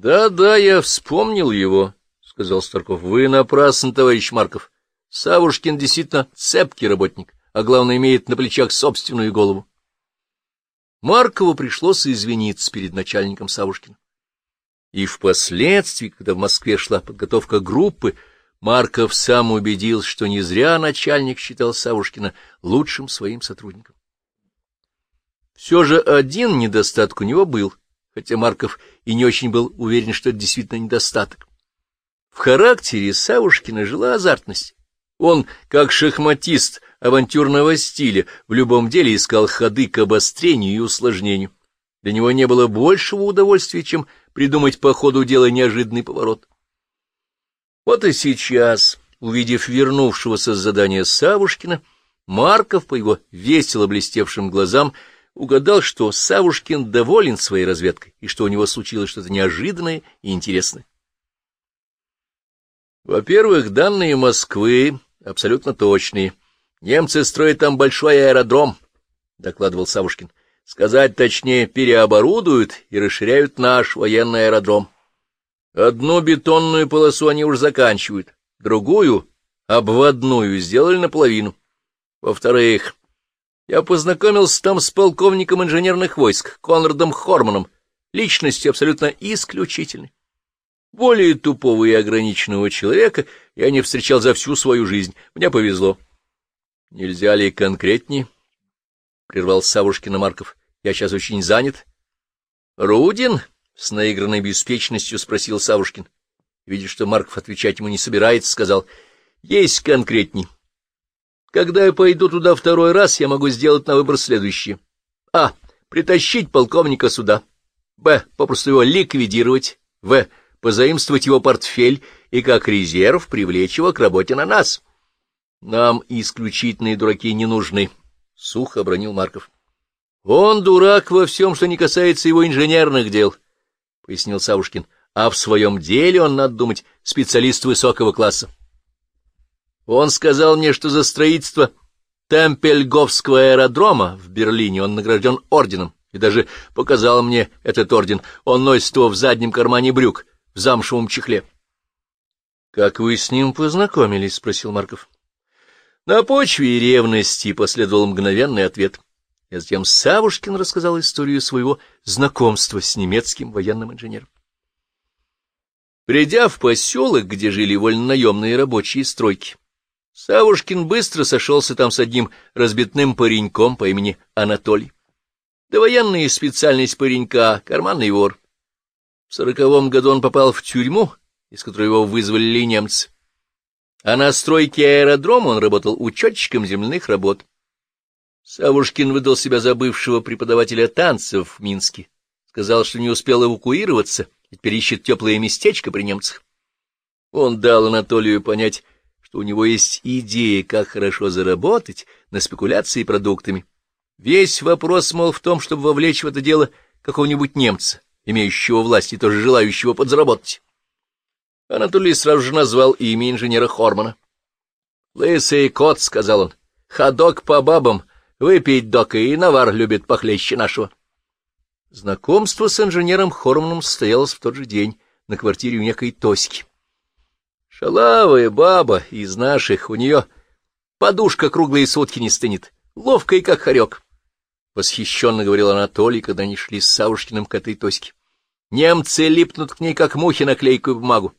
Да-да, я вспомнил его, — сказал Старков. — Вы напрасно, товарищ Марков. Савушкин действительно цепкий работник, а главное, имеет на плечах собственную голову. Маркову пришлось извиниться перед начальником Савушкина. И впоследствии, когда в Москве шла подготовка группы, Марков сам убедился, что не зря начальник считал Савушкина лучшим своим сотрудником. Все же один недостаток у него был, хотя Марков и не очень был уверен, что это действительно недостаток. В характере Савушкина жила азартность. Он, как шахматист авантюрного стиля, в любом деле искал ходы к обострению и усложнению. Для него не было большего удовольствия, чем придумать по ходу дела неожиданный поворот. Вот и сейчас, увидев вернувшегося с задания Савушкина, Марков по его весело блестевшим глазам угадал, что Савушкин доволен своей разведкой и что у него случилось что-то неожиданное и интересное. Во-первых, данные Москвы абсолютно точные. Немцы строят там большой аэродром, — докладывал Савушкин. Сказать точнее, переоборудуют и расширяют наш военный аэродром. Одну бетонную полосу они уже заканчивают, другую, обводную, сделали наполовину. Во-вторых, я познакомился там с полковником инженерных войск Конрадом Хорманом, личностью абсолютно исключительной. Более тупого и ограниченного человека я не встречал за всю свою жизнь. Мне повезло. — Нельзя ли конкретнее? — прервал Савушкина Марков. — Я сейчас очень занят. — Рудин? — с наигранной беспечностью спросил Савушкин. Видя, что Марков отвечать ему не собирается, сказал. — Есть конкретней. Когда я пойду туда второй раз, я могу сделать на выбор следующее. А. Притащить полковника сюда. Б. Попросту его ликвидировать. В позаимствовать его портфель и как резерв привлечь его к работе на нас. Нам исключительные дураки не нужны, — сухо обронил Марков. Он дурак во всем, что не касается его инженерных дел, — пояснил Савушкин. А в своем деле он, надо думать, специалист высокого класса. Он сказал мне, что за строительство Темпельговского аэродрома в Берлине он награжден орденом, и даже показал мне этот орден. Он носит его в заднем кармане брюк в замшевом чехле. — Как вы с ним познакомились? — спросил Марков. На почве ревности последовал мгновенный ответ. И затем Савушкин рассказал историю своего знакомства с немецким военным инженером. Придя в поселок, где жили вольнонаемные рабочие стройки, Савушкин быстро сошелся там с одним разбитным пареньком по имени Анатолий. Довоенная специальность паренька — карманный вор. В сороковом году он попал в тюрьму, из которой его вызвали немцы. А на стройке аэродрома он работал учетчиком земляных работ. Савушкин выдал себя за бывшего преподавателя танцев в Минске. Сказал, что не успел эвакуироваться и теперь ищет теплое местечко при немцах. Он дал Анатолию понять, что у него есть идея, как хорошо заработать на спекуляции продуктами. Весь вопрос, мол, в том, чтобы вовлечь в это дело какого-нибудь немца имеющего власть и тоже желающего подзаработать. Анатолий сразу же назвал имя инженера Хормана. «Лысый кот», — сказал он, — «ходок по бабам, выпить дока, и навар любит похлеще нашего». Знакомство с инженером Хорманом состоялось в тот же день на квартире у некой Тоськи. Шалавая баба из наших, у нее подушка круглые сутки не стынет, ловкая, как хорек. Восхищенно говорил Анатолий, когда они шли с Савушкиным к этой Тоське. Немцы липнут к ней, как мухи на клейкую бумагу.